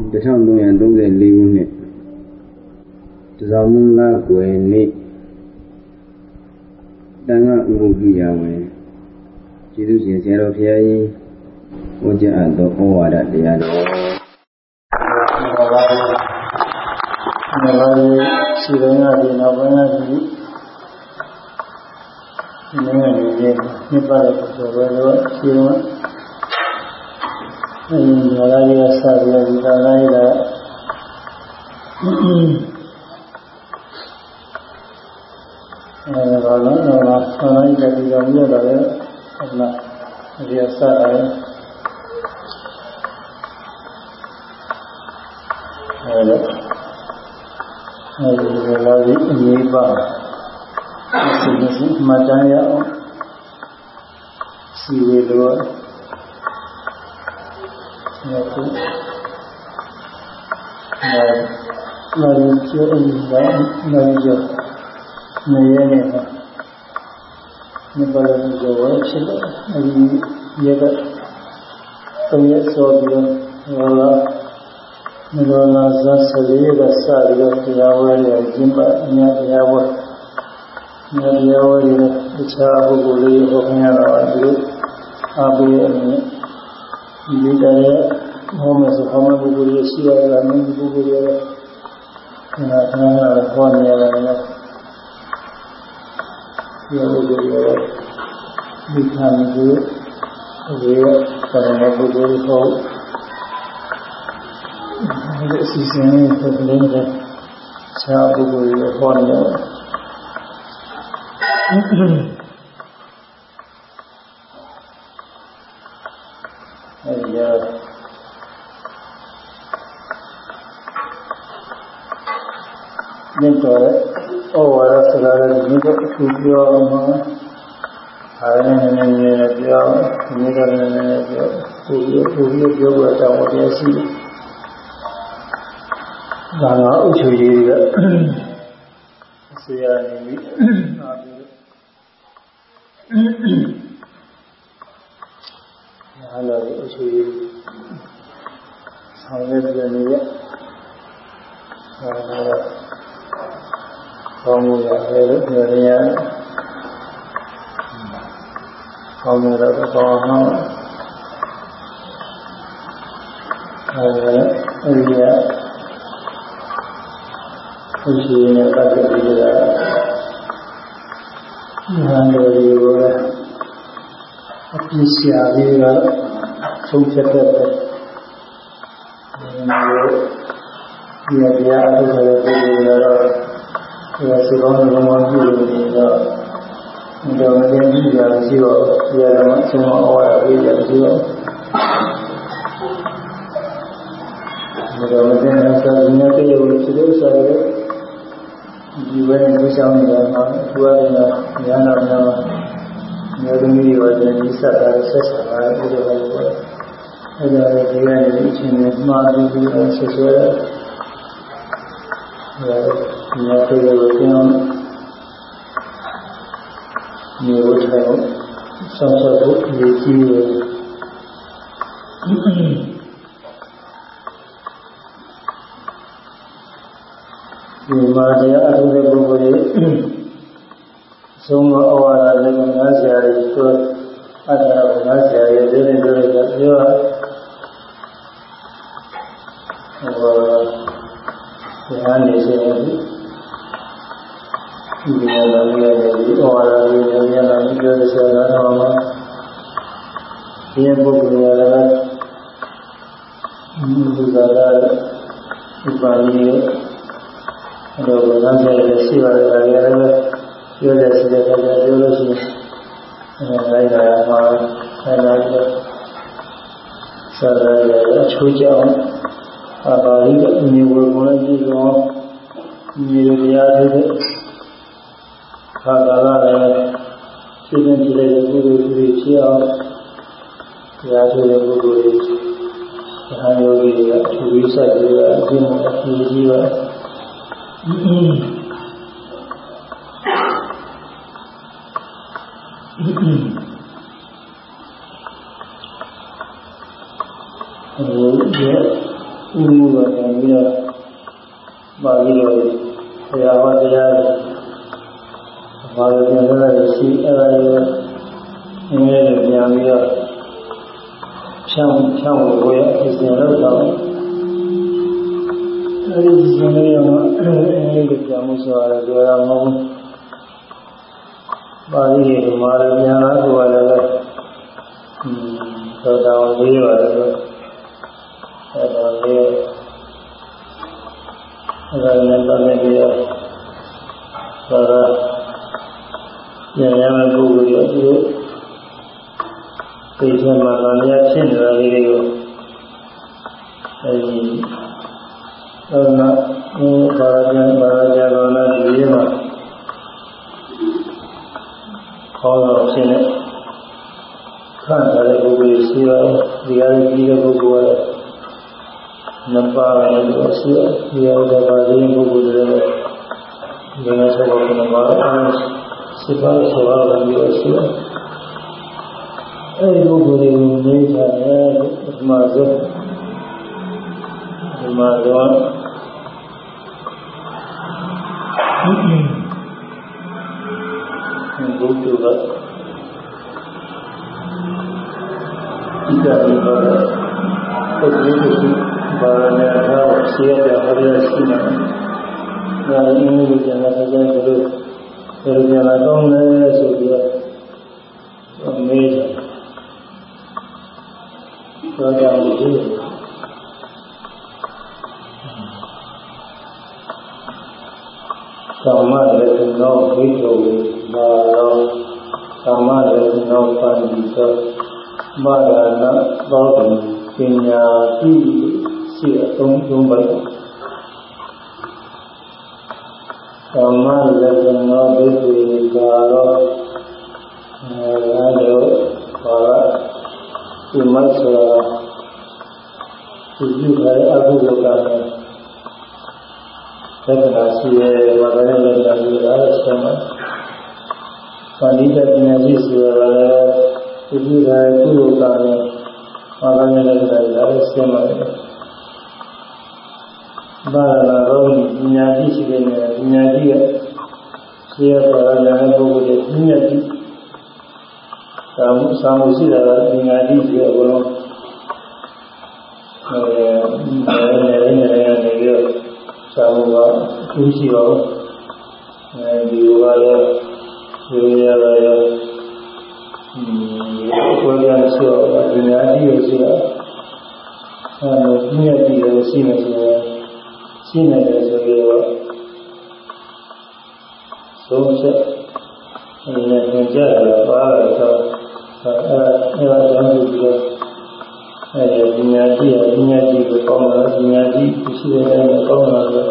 1334ခုနှစ်တဇောင်းမလကွယ်နေ့တန်ခါဥပုဒ်ကိယဝင်ကျေးဇူးရှင်ဆရာတော်ဘုရားကြီးဟောကြားအပ်သောဩဝါဒတရားတော်မြတ်ပါရဲ့ရှိတော်ရည်နောက်ပိုင်းကဒီနိုင်ငံရဲ့နှစ်ပါးတဲ့ဆိုတော့ရှိတော် အဲဒီညာလာရစပြီးဒီကလာရတာအဲဒါလည်းတော့ဆန္ဒရည်ကြောင့်ရတာလည်းအမှန်ဒီအစရတယ်အဲဒါအဲဒီလာရည်အရေးပါအစီအစဉ်မှတ်တမ်းရအောင်စီဝေလို့ နော်ခုအဲလာရည်ကျိုးအင်းကလာရည်နေရနေမှာဒီပါဠိကျော်ဝဖြစ်တယ်အဲဒီရကသုံးရက်စောပြီးတော့ဟောလာမေလောလာဇာဆလေးကစပြီးတော့တရားဝဲရကျင်းပအများတရားဝဲအများတရားဝဲရတခြားပုဂ္ဂိုလ်လေးဟောခင်ရတော့ဒီလိုအားပေးရမယ် ဒီတရားဟောမယ်ဆိုဟောမယ်ပုဂ္ဂိုလ်ရရှိရတာမင်းပုဂ္ဂိုလ်ရအဲဒါကဟောနေရတယ်ဒီလိုလိုရောဒီခံကိုဝေပရမပုဂ္ဂိုလ်ကိုဒီအစီအစဉ်နဲ့ပတ်သက်တဲ့ဆရာပုဂ္ဂိုလ်ကိုဟောနေတယ်အဲဒီရ မြတ်တော်ရဲ့ဩဝါဒစကားတွေဒီကအခုပြောမှာအားရနေနေနေပြောဒီကလည်းနေနေပြောကိုကြီးကိုကြီးပြောရတာဝတရားရှိတယ်။ဒါကအုပ်ချုပ်ရေးကဆရာနေပြီ။အားပြော။ဟာလို့အုပ်ချုပ်ရေးဆောင်ရွက်ပြနေရ။ဟာတော့ ကောင်းမှုရတယ်လို့ပြောရရကောင်းမှုတော့ကောင်းအောင်အဲဒီအဲဒီအရှိနဲ့ပတ်သက်ပြီးတော့ဉာဏ်တော်ဒီကိုအပြည့်ရှာပြီးတော့သုံးဖြတ်တဲ့ဒီလို ဒီတရားအထုတဲ့ပုဂ္ဂိုလ်ကတော့ဒီစေကောင်းတဲ့ဘုံမှာပြုလို့နေတော့ဒီတော့မင်းကြီးရာရှိတော့ဒီရတော့အဆုံးအဝါရပေးရရှိတော့ဒီတော့မင်းကစာရင်းနဲ့တည်းကိုစိတ်စားရဒီဝဲနေဆောင်နေတာမှာသူကလည်းဉာဏ်တော်များမျိုးသမီးတွေလည်းဒီစတာဆက်ဆံတာအဲ့လိုပဲအဲ့ဒါလည်းဒီကနေအချင်းနဲ့မှားပြီးပြီးဆက်ဆွဲတယ် ဒီမှာပြေလို့ကျင်းနေဝတ်တယ်ဆောင်းဆောက်ဖို့ရည်ကြီးတယ်ဒီမှာတရားအထုတဲ့ပုဂ္ဂိုလ်တွေသုံးမဩဝါဒလည်းငါးဆရာတွေဆိုအတ္တကငါးဆရာတွေဒီနေ့တို့ကပြောဟောတ ရားနေစေတယ်ဒီလိုလည်းလည်းဒီဩဝါဒလေးတွေလည်းလည်းပြောရစေတာတော့မှာဒီပုဂ္ဂိုလ်ရလည်းဒီကလာဥပါလိရဲ့အဲ့တော့ဘုရားရဲ့ရှိပါတယ်လည်းပြောရစီတဲ့အခါကျပြောလို့ရှိရင်အဲလိုက်တာမှာအဲလိုက်တော့ဆက်ရရအချိုးကြောင်း အပါဠိကမြေဝေကိုလည်းကြည့်တော့မြေတရားတွေခါကာလလည်းရှင်းရှင်းကြည့်လိုက်တဲ့ပုဂ္ဂိုလ်တွေဖြစ်အောင်တရားဆိုတဲ့ပုဂ္ဂိုလ်တွေသံယောဂီတွေကအထူးဝိဆက်တွေကအကျဉ်းအထူးကြီးပါအဲဒီ ဥမှုကပြန်ပြီးတော့ပါဠိတော်ဆရာဟောတရားဘာလို့ပြန်လာလဲရှိအဲ့ဒါလေးနည်းနည်းပြန်ပြီးတော့ဖြောင်းဖြောင်းဝယ်အစဉ်လောက်တော့အဲဒီစနေရမှာအဲဒီကပြန်မှုဆိုရတော့ရမဟုတ်ပါဠိတွေမှာလည်းပြန်လာဆိုရတယ်ဟွန်းသောတာဝန်လေးပါတ ယ်သောတာလေးအဲဒါနဲ့တော့လည်းပြီးတော့သာသာဉာဏ်ရမယ့်ပုဂ္ဂိုလ်ရောသူသိချင်မှလာမြတ်ဖြစ်နေတာလေးတွေကိုအဲဒီသောနာဘုရားကျမ်းဘာသာတော်နာဒီလေးမှာခေါင်းတော်ဖြစ်နေခံရတဲ့ပုဂ္ဂိုလ်ရှိပါတယ်ဒီအရေးကြီးတဲ့ပုဂ္ဂိုလ်က နှစ်ပါးလည်းလို့ရှိတယ်ဒီအရေးပါတဲ့ပုဂ္ဂိုလ်တွေလည်းဒီနေ့ဆက်ဖို့နှစ်ပါးအားစိပါဆောရလည်းရှိတယ်အဲဒီပုဂ္ဂိုလ်တွေကိုနေထားတယ်ပထမဆုံးဒီမှာတော့ဘုဒ္ဓကဣဒ္ဓိဘာပုဂ္ဂိုလ်ကို ဘာဝနာထားရှိရတဲ့ဟောရရှိနေတယ်။ဒါအင်းဒီကျန်တဲ့ကြတဲ့ဘုလိုဘယ်လိုပြန်လာတော့လဲဆိုပြီးတော့မေးတယ်။ဒါကြောင့်ဒီသမ္မာရေနောဘိက္ခဝေဘာရောသမ္မာရေနောပန္တိသောမာရဏသောတိပညာတိ ရှိအသုံးသုံးပါသမ္မာရေနောဘိက္ခဝေဘာရောအဲဒါဘာဒီမတ်စွာဒီပြုတဲ့အကုသိုလ်ကလည်းသက္ကနာရှိရဲ့ဝါဒနဲ့လည်းကြာပြီးတာဆက်မှာပါဠိတပညာရှိဆိုတာလည်းဒီပြုတဲ့ကုသိုလ်ကလည်းဝါဒနဲ့လည်းကြာပြီးတာဆက်မှာ ဘာလာတော့ပညာရှိရှိတဲ့ပညာရှိရဲ့ရှိရပါရတဲ့ပုဂ္ဂိုလ်ရဲ့ပညာရှိသာမှုသာမှုရှိတာကပညာရှိရဲ့အကုန်လုံးအဲနေနေနေနေပြီးတော့သာမှုကသူရှိပါဘူးအဲဒီကလည်းဒီရရရอืมကိုယ်ရရှိတော့ပညာရှိရရှိတာအဲပညာရှိရရှိနေတယ် ရှိနေတယ်ဆိုပြီးတော့သုံးချက်အဲဒီနဲ့သင်ကြားရပါတော့အဲအဲအဲကြောင့်ဒီလိုအဲဒီပညာရှိရပညာရှိကိုကောင်းတာပညာရှိရှိတဲ့နေကောင်းတာဆို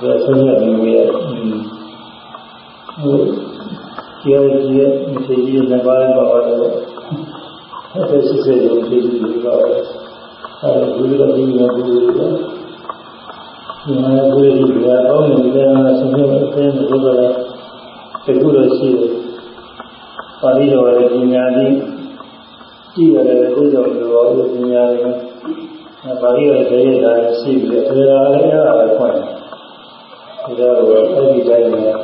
တော့ဆင်းရဲနေရဟိုကျေကျေမရှိကြီးနှစ်ပါးပါတော့အဲဒီရှိစေရုံဖြစ်ပြီးတော့အဲဒီလိုဒီလိုဒီလို ဒီမှာဘုရားကြီးကတော့နေတဲ့ဆင်းရဲအသိဉာဏ်တို့ကလည်းတခုတော့ရှိတယ်ပါဠိတော်ရဲ့ပညာတိကြည့်ရတယ်ဘုရားတော်ရဲ့ပညာရဲ့ပါဠိတော်ရဲ့တရားတာရှိပြီးတရားလည်းအဲ့ဒါပဲဖွင့်တယ်ဒါတော့အဲ့ဒီတိုင်းမှာ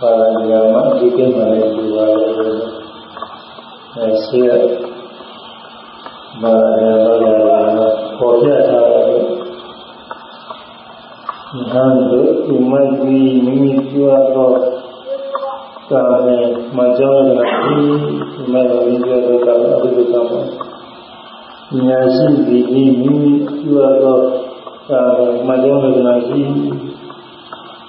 ပါဠိတော်မှာဒီကိစ္စနဲ့ဒီပါလို့အဲရှိရမာရဘာလာပေါ်ပြထားတ ယ်ဉာဏ်တို့ဒီမကြီးမိမိကျွတ်တော့ကာမေမကြောင်းလာပြီးဒီမဲ့မိကျွတ်တော့ကအဘိဓမ္မာညာရှိပြီးမိမိကျွတ်တော့ကာမေမကြောင်းလာပြီး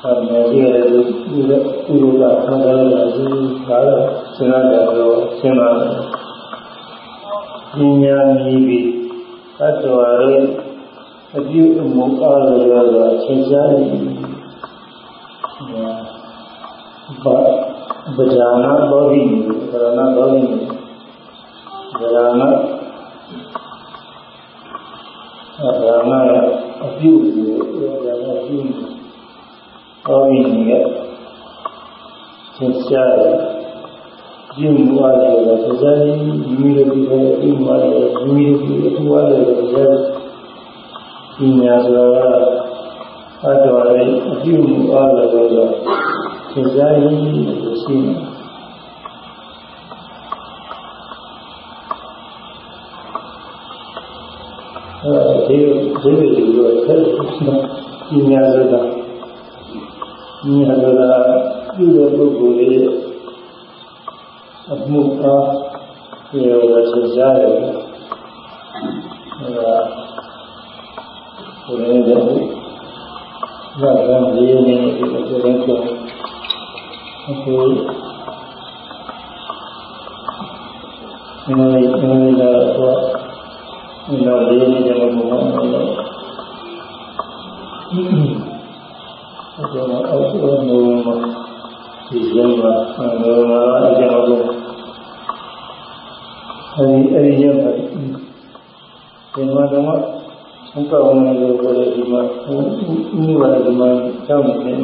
အမေကြီးရဲ့ဒီလိုဒီလိုကဆန္ဒလာပြီးဒါတော့စဉ်းစားကြတော့ရှင်းပါမယ်ပညာမြည်ပြီးသတ္တဝါရဲ့ အပြုအမူအားလည်းရတာသင်ကြားနေဘာဗဒာနာဘောဓိဗဒာနာဘောဓိဗဒာနာဗဒာနာအပြုကိုဗဒာနာပြုဘောဓိကသင်ကြားတယ်ပြုမှုအားလည်းသစ္စာကြီးမိမိတို့ပြုတဲ့ပြုမှုအားလည်းမိမိတို့ပြုအထူးအားလ ည်းသစ္စာဒီညာဆိုတာအတော်လေးအပြုမှုအားလည်းဆိုတော့သစ္စာကြီးရှိနေအဲဒီဒီလိုဒီလိုဆက်ဒီညာဆိုတာဒီညာဆိုတာပြုတဲ့ပုဂ္ဂိုလ်ရဲ့အမှုအားပြောရသစ္စာရဲ့အဲဒါ ဘုရားရဲ့ဘာသာရေးနေဒီလိုဆိုရင်အခုအင်းလေးအင်းလေးတော့ဒီလိုလေးနေတယ်ဘုရားအဲ့ဒါအောက်ဆုံးမှာဒီလိုမှာအလုံးမှာအကြောင်းကိုအဲဒီအဲဒီရပါဒီမှာတော့ ဘုကဝနေလို့ပြောတယ်ဒီမှာဥပဒေဒီမှာကြောင်းနေတယ်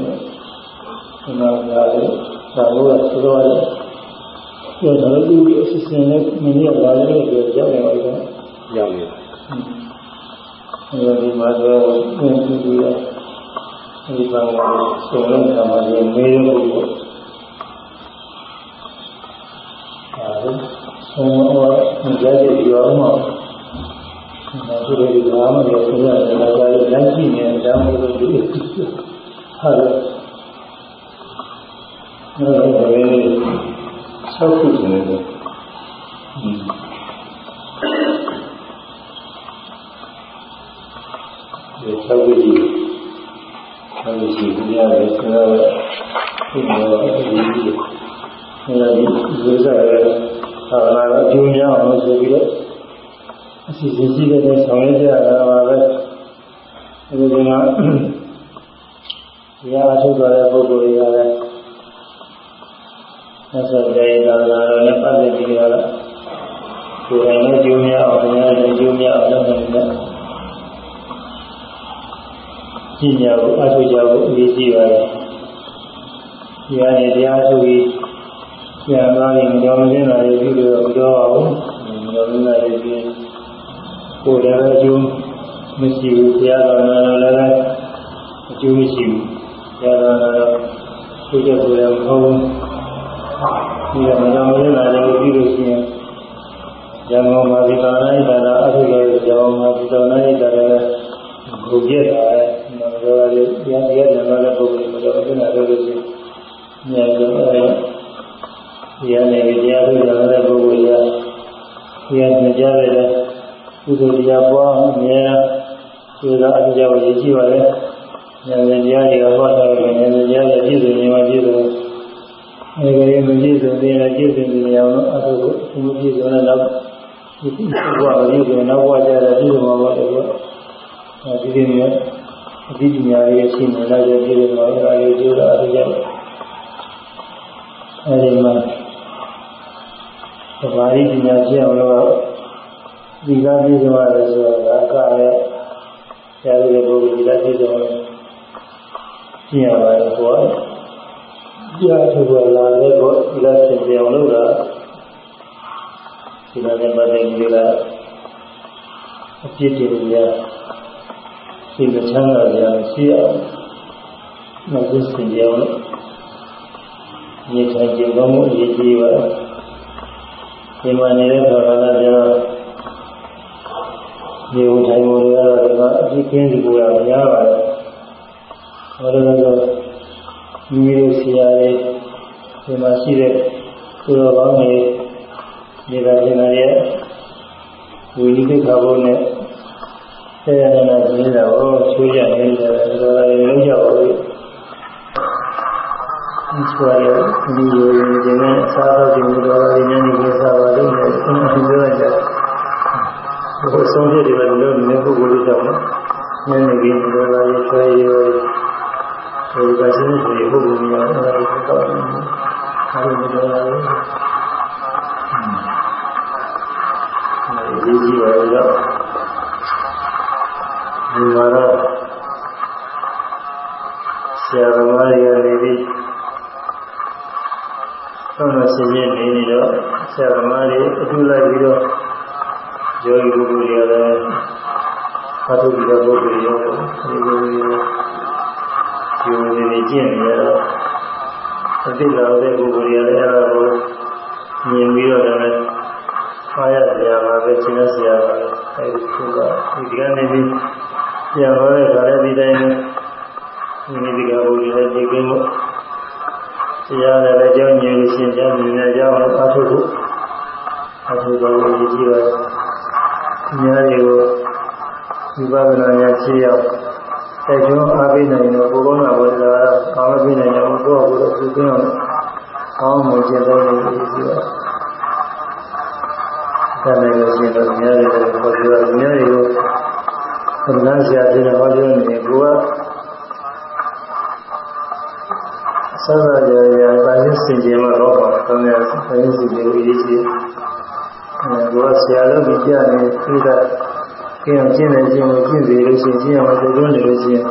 ဒီမှာလာတယ်သာလို့ဆိုတော့ပြောတော့ဒီအစီအစဉ်နဲ့မင်းရလာတယ်ပြောကြောက်နေပါတော့ရောက်နေအဲဒီမှာတော့ဒီဒီဒီဒီဘာလို့ဆိုတော့ကမှလည်းမေးလို့အဲဒီဆုံးတော့ကြည့်ရပြောမှာ ဒါဆိုရင်ဒီမှာမလို့ဆိုရတယ်ဒါကြလည်းလက်ရှိနေတာမှမဟုတ်ဘူးဟုတ်တယ်အဲဒီဆောက်ခုနေတယ်ဒီဆောက်ခုကြီးအဲဒီရှိရတယ်ဆိုတော့ဒီမှာအဲဒီဒီအဲဒီဒီစားရသာနာအကျိုးများအောင်ဆိုပြီးတော့ အစီအစဉ်ရှိတဲ့ဆောင်ရွက်ကြတာပါပဲအဲဒီကဒီအားထုတ်ကြတဲ့ပုဂ္ဂိုလ်တွေကလည်းဆက်ဆက်ကြရတာလည်းနဲ့ပတ်သက်ပြီးတော့ကိုယ်တိုင်လည်းကျိုးများအောင်ဉာဏ်နဲ့ကျိုးများအောင်လုပ်နေတဲ့ပညာကိုအထုတ်ကြဖို့အရေးကြီးပါတယ်ဒီအနေတရားထုတ်ပြီးဆရာသားတွေကြောင်းနေတာတွေပြီးတော့ပြောပါဦးကြောင်းနေတာတွေပြီး ကိုယ်လည်းအကျိုးမရှိဘူးဆရာတော်တော်လည်းအကျိုးမရှိဘူးဆရာတော်တော်သူ့ရဲ့ကိုယ်လည်းမဟုတ်ဘူးဒီကမကြောင်းနေတာတွေပြီးလို့ရှိရင်ဇံမောမာဒီကာနာဣတာနာအထုရဲ့ဇံမောမာဒီကာနာဣတာလည်းဘုပြည့်တာရဲ့မတော်ရည်တရားတရားနာတဲ့ပုဂ္ဂိုလ်မတော်တဲ့နာလို့ရှိရင်ဉာဏ်ရောဒီအနေနဲ့တရားထုတ်ကြတဲ့ပုဂ္ဂိုလ်ရာတရားညကြတဲ့ ကုသိုလ်တရားပွားအမြဲတမ်းဒီကအကြအဝရရှိပါလေ။ဉာဏ်တရားတွေကဟောတာလည်းဉာဏ်တရားတွေပြည့်စုံနေမှပြည့်စုံ။အဲဒီကမပြည့်စုံသေးရင်ပြည့်စုံနေအောင်လို့အထုကိုသူပြည့်စုံတဲ့နောက်ဒီဘဝပြည့်စုံနောက်ဘဝကျတော့ပြည့်စုံမှာပါတော့။အဲဒီဒီနေ့အတိပညာရေးရှိနေလာတဲ့ပြည့်စုံမှာအဲဒါကိုကြိုးစားအထုကြတယ်။အဲဒီမှာသဘာဝပညာဖြစ်အောင်လို့ ဒီကပြည့်စုံရတယ်ဆိုတာကလည်းဆရာတို့ရဲ့ဘုရားဒီကပြည့်စုံတယ်ကျင့်ရပါတယ်ဟောကြားထုတ်လာတဲ့ဘောဒီကသင်ပြောင်းလို့ကဒီကနေ့ပတ်သက်ပြီးကအပြစ်တွေရစိတ်ချမ်းသာကြရှိအောင်နောက်ဆုံးသင်ပြောင်းလို့ဒီထိုင်ကြုံမှုအရေးကြီးပါတယ်ဒီမှာနေတဲ့ခါကလည်းကျတော့ ဒီဝထိုင်မှုတွေကတော့ဒီမှာအကြည့်ကင်းစီကိုရများပါတယ်။ဘာလို့လဲဆိုတော့မိမိတို့ဆရာတွေဒီမှာရှိတဲ့ကိုယ်တော်ကောင်းတွေနေတာကျင်လာရဲ့ဝိနည်းသိက္ခာဘုနဲ့ဆရာရနာကျင်းတာကိုချိုးရနေတယ်ဒါကလည်းလုံးကြပါဘူး။ဒီဆိုရဒီလိုဒီနေ့စားတော့ဒီလိုတော်ရင်းနေနေစားပါလို့လည်းအင်းအင်းပြောရတယ် ဘုဆုံးဖြစ်တယ်ပဲလို့နေပုဂ္ဂိုလ်တွေကြောင့်နည်းနည်းကြီးတော်လာရဆွဲရဆိုဒီကစင်းတွေပုဂ္ဂိုလ်များအဲ့ဒါကိုတော့အားလုံးတော်လာရဒီကြီးပါတော့ဒီမှာတော့ဆရာသမားတွေကနေပြီးဆောင်းဆင်းရဲနေနေတော့ဆရာသမားတွေအတူလိုက်ပြီးတော့ ယောဂီပုဂ္ဂိုလ်တွေကလည်းဖတ်ထုတ်ပြီးတော့ပုဂ္ဂိုလ်ရောဒီလိုမျိုးဒီလိုနေကျင့်နေရတော့အတိလာတဲ့ပုဂ္ဂိုလ်တွေကလည်းအဲ့ဒါကိုမြင်ပြီးတော့လည်းအားရစရာပါပဲရှင်းစရာပါပဲအဲဒီကဒီကနေ့ဒီပြန်လာတဲ့ခါလေးဒီတိုင်းဒီနေ့ဒီကဘုရားကြီးကင်းလို့တရားလည်းအကြောင်းညင်လို့ရှင်းကြမြင်နေကြအောင်အားထုတ်ဖို့အားထုတ်ပါလို့ရည်ကြည်ပါ ညာတွေကိုဝိပဿနာဉာဏ်ဖြစ်ရောက်တိုက်တွန်းအားပေးနိုင်တော့ဘုရားကဘုရားအားမပေးနိုင်တော့ကိုယ့်အကိုယ်ကိုသိအောင်ကောင်းမှကျင့်တော်ရည်ကြည်ပါဒါလည်းရှင်တော်များတယ်ခေါ်ပြောအများကြီးကိုသံဃာဆရာကြီးကဟောပြောနေကိုကဆရာရရတာရစင်ကြမှာတော့ပါတောင်းရဆိုင်စင်ကြကိုအရေးကြီး အဲကိုကဆရာလို့ကြည့်ရတယ်ပြီးတော့ကျင်းကျင်းနေခြင်းကိုကျင့်စီလို့ရှိရင်ကျင့်အောင်တိုးတွန်းနေလို့ရှိရင်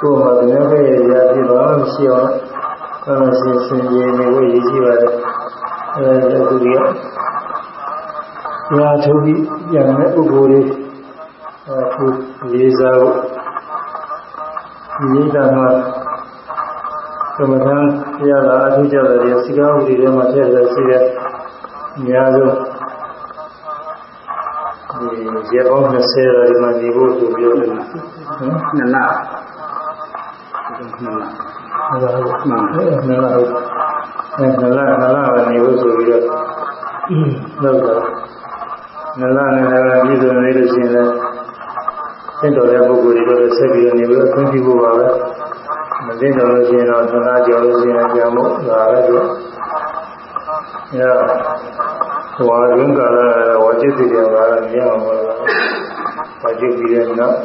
ကိုယ်မှာဒီနေ့ပဲရရပြီးတော့မရှိအောင်ကောင်းရှင်စင်ကြနေဖို့ရည်ကြီးပါတယ်အဲဒီသူကရာထုတ်ပြီးပြန်တဲ့ပုဂ္ဂိုလ်တွေအခုလေးစားဖို့ဒီတာမှာသမထရလာအထူးကြတယ်စီကားဥဒီထဲမှာထည့်ရရှိတဲ့အများဆုံးဒီ ရေပေါင်း20ရာဒီမှာဒီဖို့သူပြောတယ်နော်နှစ်လနှစ်လဟုတ်လားမှန်တယ်နှစ်လဟုတ်အဲနှစ်လနှစ်လကနေဖို့ဆိုပြီးတော့လောက်တာနလနဲ့လည်းပြည်စုံနေလို့ရှိရင်လည်းသင်တော်တဲ့ပုဂ္ဂိုလ်တွေတော့ဆက်ပြီးနေပြီးခွင့်ပြုဖို့ပါပဲမသိတော်လို့ရှိရင်တော့သနာကြော်လို့ရှိရင်ကြောင်ဖို့ဒါပဲသူအဲ ဝါရုံးကာလဝါจิตတိတွေကတော့မြင်အောင်ပါလားဝါจิตပြီးတဲ့နောက်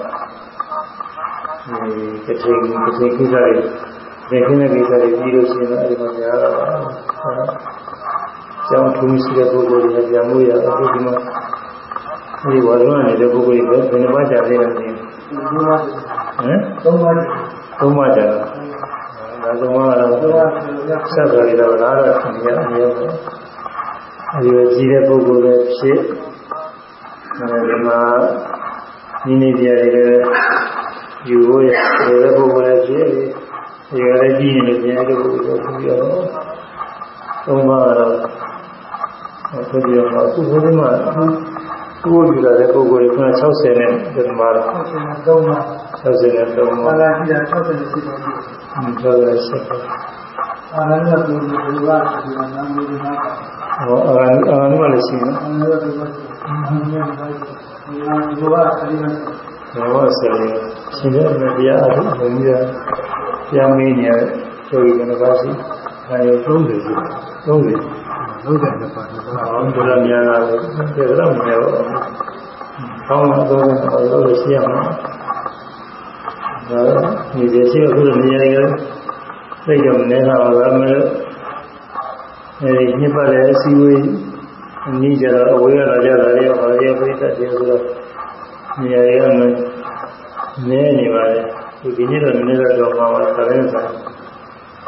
ဒီကတိကတိကိစ္စတွေဒီခင်းတဲ့ကိစ္စတွေပြီးလို့ရှိရင်အဲဒီမှာများတာပါကျောင်းထူးရှိတဲ့ပုဂ္ဂိုလ်တွေပြန်မှုရအခုဒီမှာဒီဝါဒနာနေတဲ့ပုဂ္ဂိုလ်တွေဘယ်နှပါးကြာသေးလဲမသိဘူးဟမ်သုံးပါးသုံးပါးကြာဒါသုံးပါးကတော့ဆက်သွားရတော့လားတော့ခင်ဗျာအများကြီး အဲဒီလိုကြီးတဲ့ပုဂ္ဂိုလ်တွေဖြစ်အဲဒီမှာနိနေပြရတယ်ယူဖို့ရတဲ့ပုဂ္ဂိုလ်တွေဖြစ်ဒီကလေးကြီးနေတယ်ဒီလိုပုဂ္ဂိုလ်တွေပြောသုံးပါးကတော့ဆိုပြီးတော့အခုဘုရားမှာကိုယ်ယူလာတဲ့ပုဂ္ဂိုလ်တွေ60နဲ့ဒီမှာ63ပါ60နဲ့3ပါအာလာရှိတာ60နဲ့ရှိပါဘူး။ဟုတ်တယ်ရှိပါအာလာကဘုရားဘုရားဒီမှာနာမည်မှာ ဟောအာအာနုလည်းရှိနော်အာလာကဘုရားဒီမှာဘုရားအရင်ကဘောဆရာရှင်တဲ့တရားအထုဘုရားပြန်မင်းနေရကျော်ကြီးကပါစီအဲရုံ30ရှိ30ဟုတ်တယ်ပါတော့ဘုရားများလာတယ်ကျေတော့မပြောကောင်းတော့တော့လို့ရှိရမှာဒါဒီကျေရှိအခုလိုနေရာကြီးသိကြမနေတာပါပဲမလို့ အဲဒီညစ်ပတ်တဲ့အစည်းအဝေးအနည်းကြတော့အဝေးကလာကြတာလေဟောရပြိတ္တတယ်ဆိုတော့နေရာကြီးကမနေနေပါလေဒီဒီနေ့တော့နည်းတော့မှာပါခလည်းဆိုင်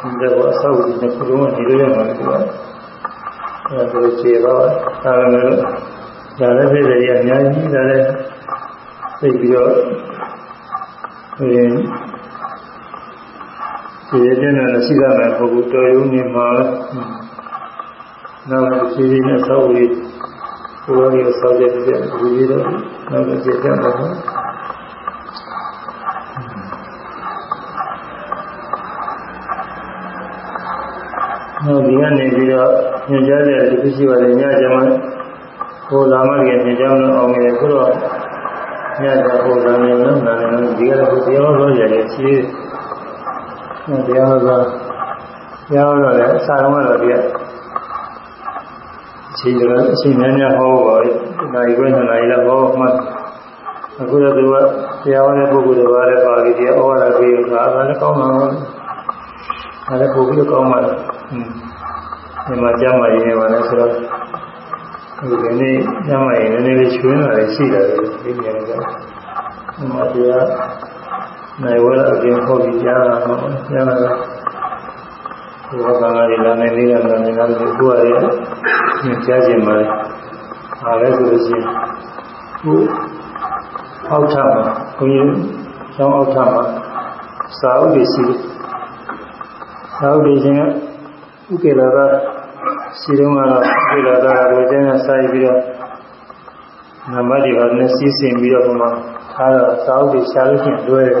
ဒီတော့အဆောက်အဦနှစ်ခုလုံးနေလို့ရမှာဒီကအဲဒါကိုခြေတော့ဒါလည်းဒါလည်းဖြစ်တယ်ရအများကြီးဒါလည်းသိပြီးတော့အဲဒီဒီရတဲ့နဲ့ရှိတာပဲပုဂ္ဂိုလ်တော်ရုံနေမှာ နောက်ခြေရင်းနဲ့ဆောက်ပြီးကိုယ်ရောဆောက်တဲ့ပြည့်ဒီလိုတော့နောက်ကြည့်ကြမှာပါနောက်ဒီကနေပြီးတော့ညွှန်ကြားတဲ့ဒီရှိပါတယ်ညကျမှဟိုလာမကြီးညွှန်ကြားလို့အောင်နေခုတော့ညကျဟိုလာနေလို့နာနေလို့ဒီကတော့တရားဟောရရဲ့ရှိတယ်တရားဟောတော့တရားဟောတော့လည်းအစာတော့တော့ဒီက ရှိတယ်အချိန်များများဟောပါလေနိုင်ခွင့်နိုင်လည်းဟောမှအခုတော့သူကတရားဟောတဲ့ပုဂ္ဂိုလ်တွေပါလည်းပါပြီးတရားဟောတာပြီးတော့ဒါလည်းကောင်းမှာပါဒါလည်းပို့ပြီးကောင်းပါလားဒီမှာကျမ်းမာရေးပါလဲဆိုတော့ဒီနေ့ကျမ်းမာရေးနည်းနည်းလေးချွင်းလာတယ်ရှိတယ်ဒီနေရာကဒီမှာတရားနိုင်ဝဲအပြင်ဟောပြီးကြားတာတော့ကြားလာတာ ဘုရားကလာလာနေသေးတယ်လားနေလားဒီကိုယ်ရည်ညကြားခြင်းပါလေအားလည်းဆိုလို့ရှိရင်ဟိုအောက်ထမှာဘုန်းကြီးကျောင်းအောက်ထမှာစာအုပ်တွေရှိတယ်စာအုပ်တွေချင်းကဥကေလာကရှိတော့ကတော့ဥကေလာကတော့ကျန်းကျန်းစာရေးပြီးတော့နံပါတ်တွေကလည်းစီးဆင်ပြီးတော့ဟိုမှာထားတော့စာအုပ်တွေရှားလို့ရှိရင်လွဲတယ်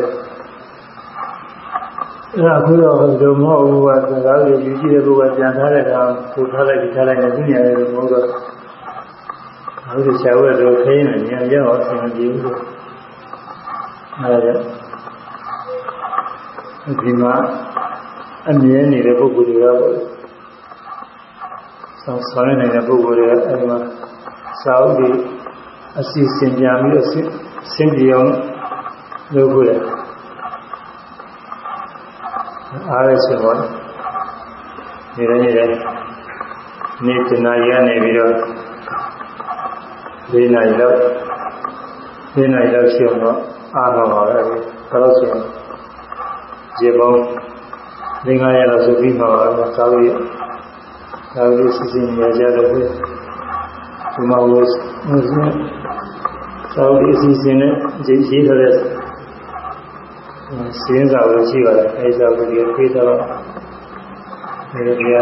အဲ့ဒါအခုတော့ဒီလိုမဟုတ်ဘူးကစကားတွေယူကြည့်တဲ့ဘုရားပြန်ထားတဲ့အခါကိုထားလိုက်ပြီးထားလိုက်နေသူညာတယ်လို့မဟုတ်တော့အခုဒီရှားဝဲတော့ခင်းနေညံရအောင်အဆင်မပြေဘူးလို့အဲ့ဒါဒီမှာအမြဲနေတဲ့ပုဂ္ဂိုလ်တွေကပေါ့ဆောင်းဆောင်းနေတဲ့ပုဂ္ဂိုလ်တွေကအဲ့ဒီမှာစာအုပ်တွေအစီအစဉ်ပြန်ပြီးတော့ဆင်းပြေအောင်လုပ်ဖို့ရတယ် အားရဆိုတော့နေရနေတယ်နေတနာရနေပြီးတော့၄နိုင်လောက်၄နိုင်လောက်ရှိအောင်တော့အားတော့ပါပဲဒါတော့ဆိုရင်ရေပေါင်း၄၅ရက်လောက်ဆိုပြီးမှပါတော့သာဝေးသာဝေးစီစဉ်နေကြတော့ဒီမှာဝတ်သာဝေးစီစဉ်နဲ့ရေးထားတဲ့ စီရင်စာကိုရှိပါတယ်အဲဒီစာကိုဒီပြေးတော့အဲဒီက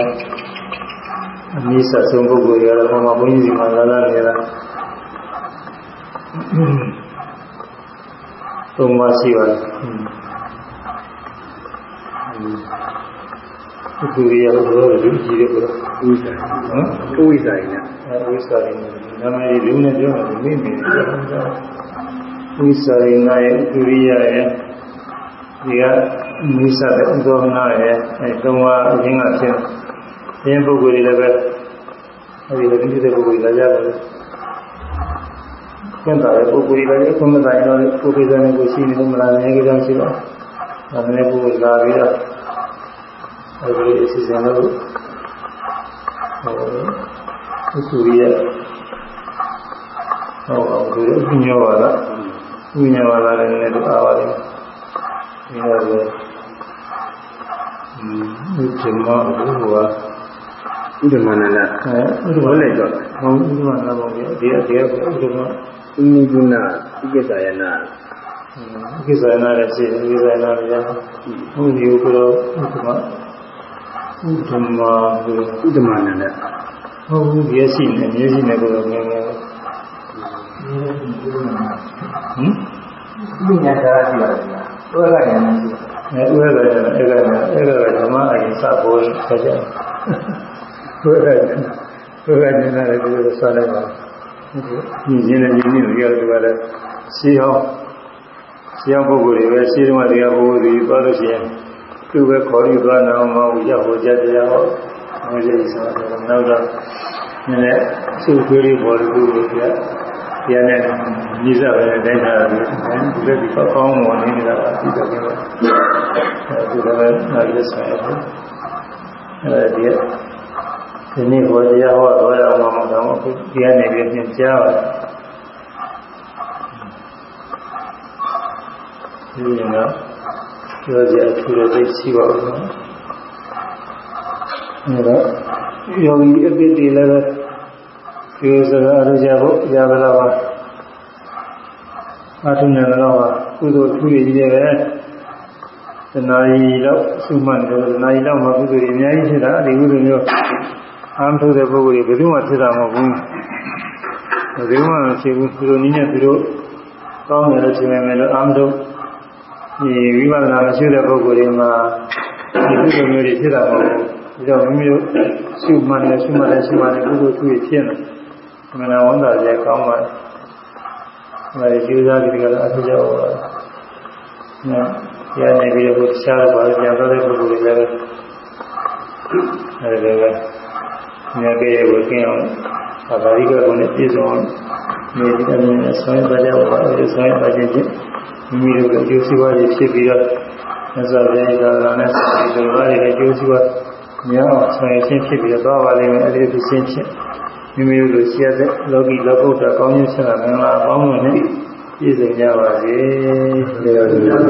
အနည်းဆက်ဆုံးပုဂ္ဂိုလ်တွေကတော့ဘုံမှာဘုန်းကြီးစီမှာလာလာနေတာသုံးပါးရှိပါတယ်ဒီလိုရတော့လူကြီးတွေကတော့ဥစ္စာဟမ်ဥစ္စာရင်းနဲ့အဲဝိစာရင်းနာမည်လူနဲ့ပြောတယ်မိမိဝိစာရင်းရဲ့ဥရိယရဲ့ ဒီကမိစ္ဆာတဲ့ဥသောနာရဲ့အဲသုံးပါးအရင်းကဖြစ်ရင်ပုဂ္ဂိုလ်တွေလည်းပဲအဲဒီလိုဒီတဲ့ပုဂ္ဂိုလ်တွေလာကြတယ်ခွင့်တာတဲ့ပုဂ္ဂိုလ်တွေလည်းခွင့်မတိုင်တော့ပုဂ္ဂိုလ်တွေနဲ့ကိုရှိနေလို့မလားနေကြအောင်ရှိတော့ဒါနဲ့ပုဂ္ဂိုလ်လာပြီးတော့အဲဒီအစီအစဉ်လို့ဟိုဥစုရဟောအောင်ဒီဥညောပါလားဥညောပါလားလည်းလည်းအားပါတယ် ဒီလိုပဲอืมဒီမှာဘုရားဥဒ္ဓမနန္ဒအဲဥဒ္ဓမလိုက်တော့ဟောဥဒ္ဓမလာပါဘူးဒီအဒီကဥဒ္ဓမဥနိကုဏဥက္ကစ္စယနာကိစ္စနာရဲ့ရှိတယ်ကိစ္စနာရဟိုဒီကိုတော့ဥဒ္ဓမဥဒ္ဓမဘုရားဥဒ္ဓမနန္ဒဟောဘူးရရှိနေမျက်စိနဲ့ကိုတော့ငယ်ငယ်ဟမ်ဒီညာသာရှိပါတယ် ဘုရားကညာမရှိအဲဥရကလည်းအဲ့ဒါလည်းအဲ့ဒါကဓမ္မအရင်စပေါ်ဆက်ကြဥရကဥရကနေတာလည်းဒီလိုဆွလိုက်ပါညီရင်းနဲ့ညီညီတို့ရတယ်ကလည်းစီဟောစီဟောပုဂ္ဂိုလ်တွေပဲစီတော်တွေကပုဂ္ဂိုလ်တွေသွားလို့ရှိရင်သူပဲခေါ်ယူသွားနာမဟုတ်ရဟောကြတရားဟောဟောကြရဆိုတော့နောက်တော့နည်းနည်းစုခွေးလေးပေါ်လို့သူ့ကိုပြ တရားနဲ့ညီစားပဲတိုင်းထားတယ်ဒီလိုဒီကောင်းမွန်နေနေတာပါဒီတော့ကတော့အဲဒီတော့နောက်ရဆိုင်ရတယ်အဲဒီဒီနေ့ဟောတရားဟောတော့ရအောင်မတော့အခုတရားနေပြီးပြင်ကြားပါတယ်ဒီရင်တော့ပြောကြအထူးတော့သိရှိပါဘူးနော်အဲတော့ယောဂီအပိတိလည်း ပဲဒီစကားရကြဖို့ရပါလားပါအထုနေတော့ပါကုသိုလ်ထူးရည်ကြီးတယ်ပဲသနာရီတော့စုမှန်တယ်သနာရီတော့မှကုသိုလ်တွေအများကြီးဖြစ်တာဒီကုသိုလ်မျိုးအာမထုတဲ့ပုဂ္ဂိုလ်တွေဘယ်သူမှဖြစ်တာမဟုတ်ဘူးဘယ်သူမှမဖြစ်ဘူးသူတို့နည်းနဲ့သူတို့ကောင်းတယ်လို့ထင်မယ်လို့အာမထုဒီဝိပဿနာမရှိတဲ့ပုဂ္ဂိုလ်တွေမှာဒီကုသိုလ်မျိုးတွေဖြစ်တာမဟုတ်ဘူးဒီတော့မိမိတို့ရှုမှန်တယ်ရှုမှန်တယ်ရှုမှန်တယ်ကုသိုလ်ထူးရဖြစ်နေ မနာဝန်တာကြကောင်းပါအဲဒီကျူးစားပြီးတော့အထူးကြောက်ပါနော်ရနေပြီးတော့တခြားဘာပြန်တော့တဲ့ပုဂ္ဂိုလ်တွေလည်းအဲဒီလည်းညကေကိုကျင်းအောင်အဘာရိကကိုနဲ့ပြည့်စုံအောင်နေပြီးတော့ဆွမ်းပါကြပါအဲဒီဆွမ်းပါခြင်းဖြင့်မိမိတို့ကကျိုးစီးပွားတွေဖြစ်ပြီးတော့မြတ်စွာဘုရားသာသနာနဲ့ဒီလိုပါတွေကျိုးစီးပွားများအောင်ဆွမ်းရခြင်းဖြစ်ပြီးတော့သွားပါလိမ့်မယ်အဲဒီဖြစ်ခြင်းဖြင့် မိမိတို့လိုရှိရတဲ့လောကီလောကုတ္တကောင်းကျိုးဆန္ဒမင်္ဂလာအပေါင်းတို့နဲ့ပြည့်စုံကြပါစေ။ဒါသရောံသ